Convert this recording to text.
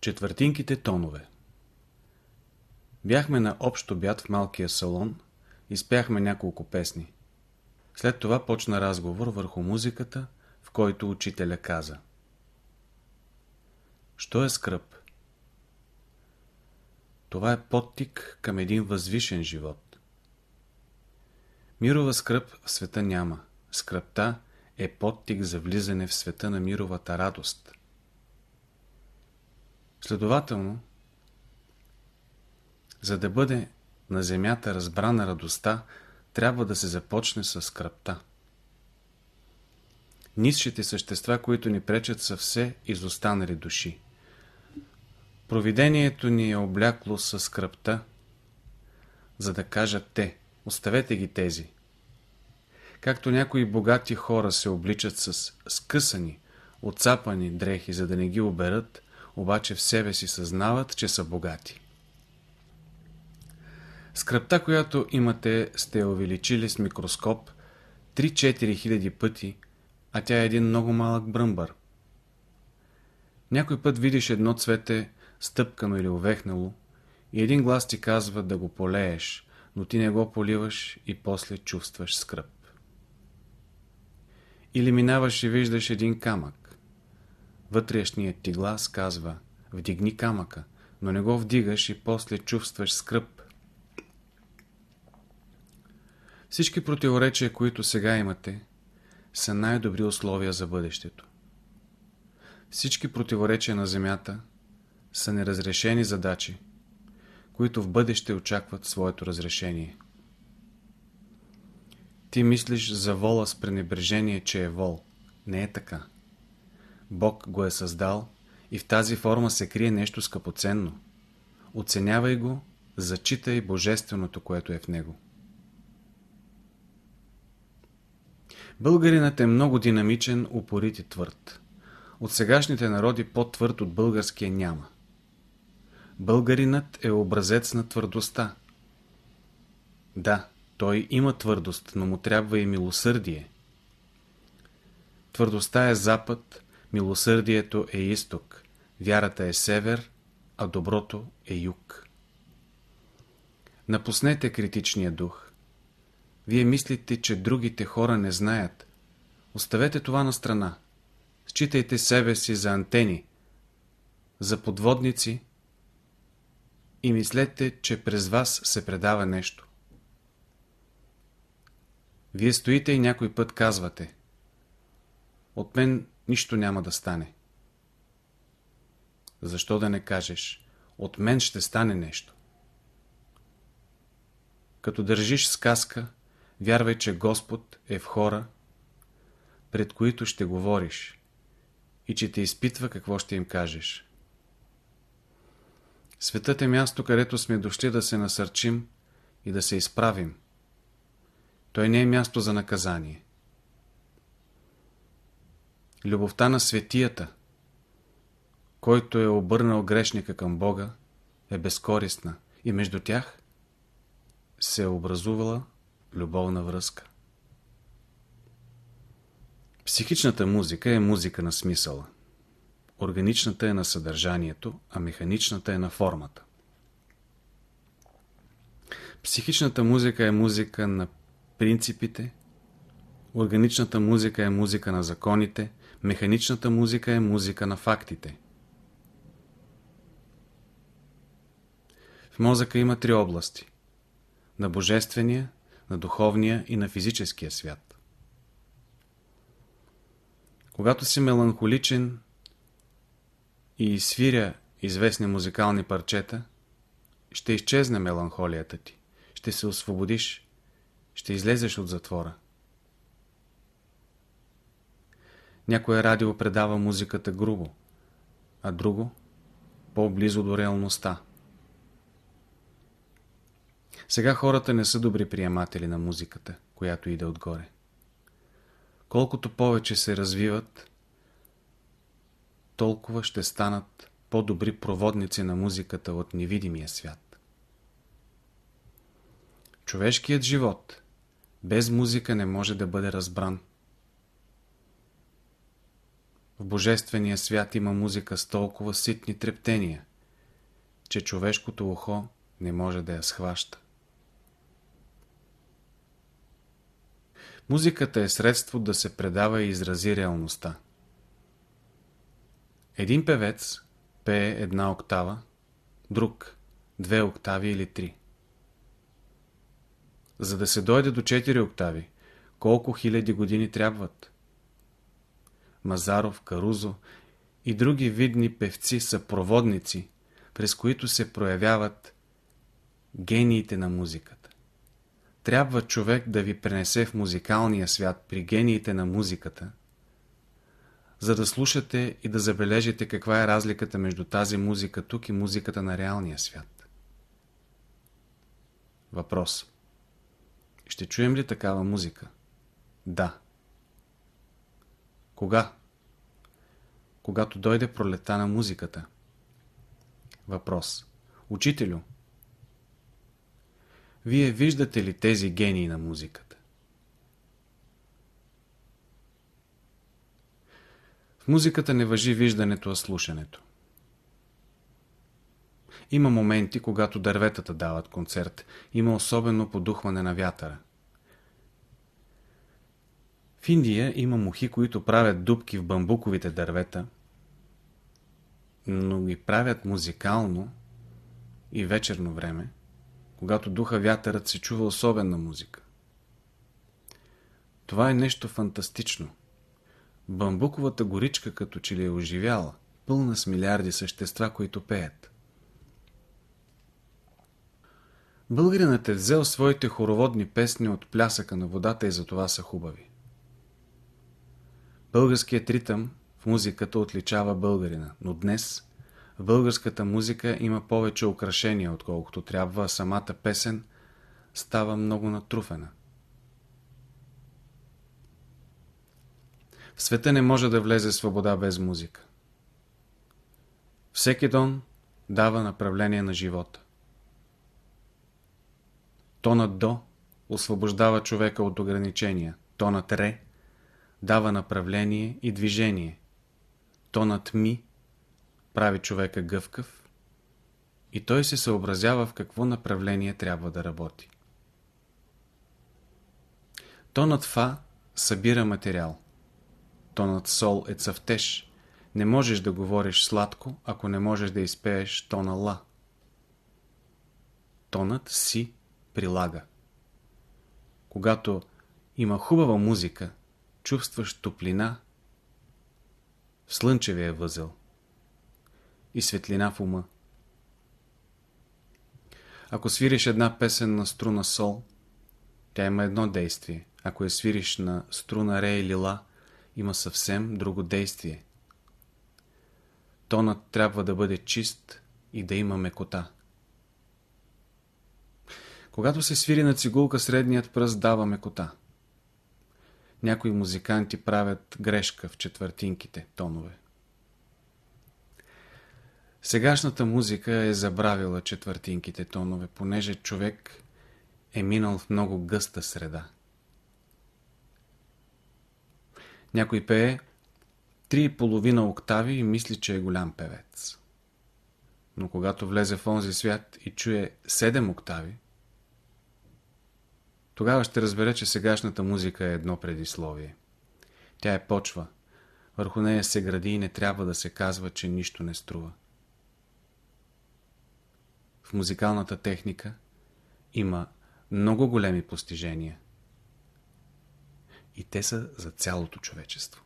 Четвъртинките тонове Бяхме на общ обяд в малкия салон и спяхме няколко песни. След това почна разговор върху музиката, в който учителя каза. Що е скръп? Това е подтик към един възвишен живот. Мирова скръп в света няма. Скръпта е подтик за влизане в света на мировата радост. Следователно, за да бъде на земята разбрана радостта, трябва да се започне с скръпта. Низшите същества, които ни пречат, са все изостанали души. Провидението ни е облякло с скръпта, за да кажат те, оставете ги тези. Както някои богати хора се обличат с скъсани, отцапани дрехи, за да не ги оберат, обаче в себе си съзнават, че са богати. Скръпта, която имате, сте увеличили с микроскоп 3-4 хиляди пъти, а тя е един много малък бръмбър. Някой път видиш едно цвете стъпкано или увехнало и един глас ти казва да го полееш, но ти не го поливаш и после чувстваш скръп. Или минаваш и виждаш един камък. Вътрешният ти глас казва вдигни камъка, но не го вдигаш и после чувстваш скръп. Всички противоречия, които сега имате, са най-добри условия за бъдещето. Всички противоречия на Земята са неразрешени задачи, които в бъдеще очакват своето разрешение. Ти мислиш за вола с пренебрежение, че е вол. Не е така. Бог го е създал и в тази форма се крие нещо скъпоценно. Оценявай го, зачитай божественото, което е в него. Българинът е много динамичен, упорит и твърд. От сегашните народи по-твърд от българския няма. Българинът е образец на твърдостта. Да, той има твърдост, но му трябва и милосърдие. Твърдостта е запад, милосърдието е изток, вярата е север, а доброто е юг. Напуснете критичния дух. Вие мислите, че другите хора не знаят. Оставете това на страна. Считайте себе си за антени, за подводници и мислете, че през вас се предава нещо. Вие стоите и някой път казвате От мен нищо няма да стане. Защо да не кажеш От мен ще стане нещо? Като държиш сказка, Вярвай, че Господ е в хора, пред които ще говориш и че те изпитва какво ще им кажеш. Светът е място, където сме дошли да се насърчим и да се изправим. Той не е място за наказание. Любовта на светията, който е обърнал грешника към Бога, е безкористна и между тях се е образувала любовна връзка. Психичната музика е музика на смисъла. Органичната е на съдържанието, а механичната е на формата. Психичната музика е музика на принципите, органичната музика е музика на законите, механичната музика е музика на фактите. В мозъка има три области. На божествения, на духовния и на физическия свят. Когато си меланхоличен и свиря известни музикални парчета, ще изчезне меланхолията ти, ще се освободиш, ще излезеш от затвора. Някое радио предава музиката грубо, а друго по-близо до реалността. Сега хората не са добри приематели на музиката, която иде отгоре. Колкото повече се развиват, толкова ще станат по-добри проводници на музиката от невидимия свят. Човешкият живот без музика не може да бъде разбран. В Божествения свят има музика с толкова ситни трептения, че човешкото ухо не може да я схваща. Музиката е средство да се предава и изрази реалността. Един певец пее една октава, друг две октави или три. За да се дойде до четири октави, колко хиляди години трябват? Мазаров, Карузо и други видни певци са проводници, през които се проявяват гениите на музиката. Трябва човек да ви пренесе в музикалния свят при гениите на музиката, за да слушате и да забележите каква е разликата между тази музика тук и музиката на реалния свят. Въпрос. Ще чуем ли такава музика? Да. Кога? Когато дойде пролета на музиката. Въпрос. Учителю, вие виждате ли тези гении на музиката? В музиката не въжи виждането, а слушането. Има моменти, когато дърветата дават концерт, има особено подухване на вятъра. В Индия има мухи, които правят дубки в бамбуковите дървета, но ги правят музикално и вечерно време, когато духа вятърът се чува особена музика. Това е нещо фантастично. Бамбуковата горичка като че ли е оживяла, пълна с милиарди същества, които пеят. Българинът е взел своите хороводни песни от плясъка на водата и затова са хубави. Българският ритъм в музиката отличава българина, но днес в българската музика има повече украшения, отколкото трябва, а самата песен става много натруфена. В света не може да влезе свобода без музика. Всеки дон дава направление на живота. Тонът до освобождава човека от ограничения. Тонът ре дава направление и движение. Тонът ми прави човека гъвкав и той се съобразява в какво направление трябва да работи. Тонът фа събира материал. Тонът сол е цъфтеж. Не можеш да говориш сладко, ако не можеш да изпееш тона ла. Тонът си прилага. Когато има хубава музика, чувстваш топлина в слънчевия възел и светлина в ума. Ако свириш една песен на струна сол, тя има едно действие. Ако я свириш на струна ре или ла, има съвсем друго действие. Тонът трябва да бъде чист и да има мекота. Когато се свири на цигулка, средният пръст дава мекота. Някои музиканти правят грешка в четвъртинките тонове. Сегашната музика е забравила четвъртинките тонове, понеже човек е минал в много гъста среда. Някой пее три и половина октави и мисли, че е голям певец. Но когато влезе в онзи свят и чуе седем октави, тогава ще разбере, че сегашната музика е едно предисловие. Тя е почва. Върху нея се гради и не трябва да се казва, че нищо не струва в музикалната техника има много големи постижения. И те са за цялото човечество.